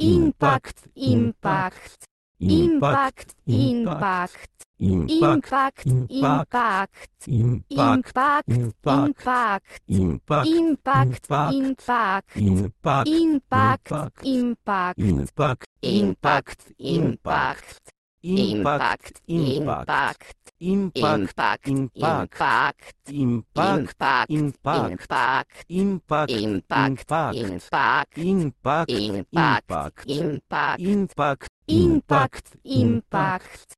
Impact, impact, impact, impact, impact, impact, impact, impact, impact, impact, impact, impact, impact, impact, impact. Impact, impact, impact, impact, impact, impact, impact, impact, impact, impact, impact, impact, impact, impact, impact, Impact. Impact. Impact. Impact.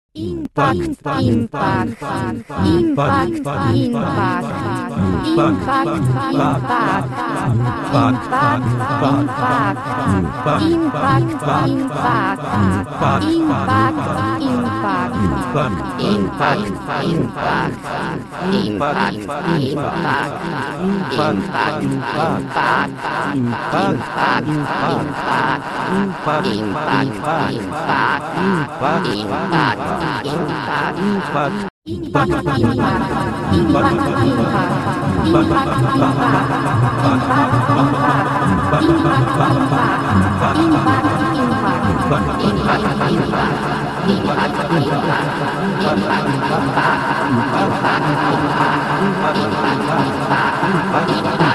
Impact, impact, impact, impact, impact, impact, impact, impact, impact, impact, Impact, Impact, Impact, Impact, Impact, Impact, Impact, Impact, Impact, Impact, Impact, Impact, Impact, Impact, Impact, impact, impact, impact, impact, impact, impact, Thank you.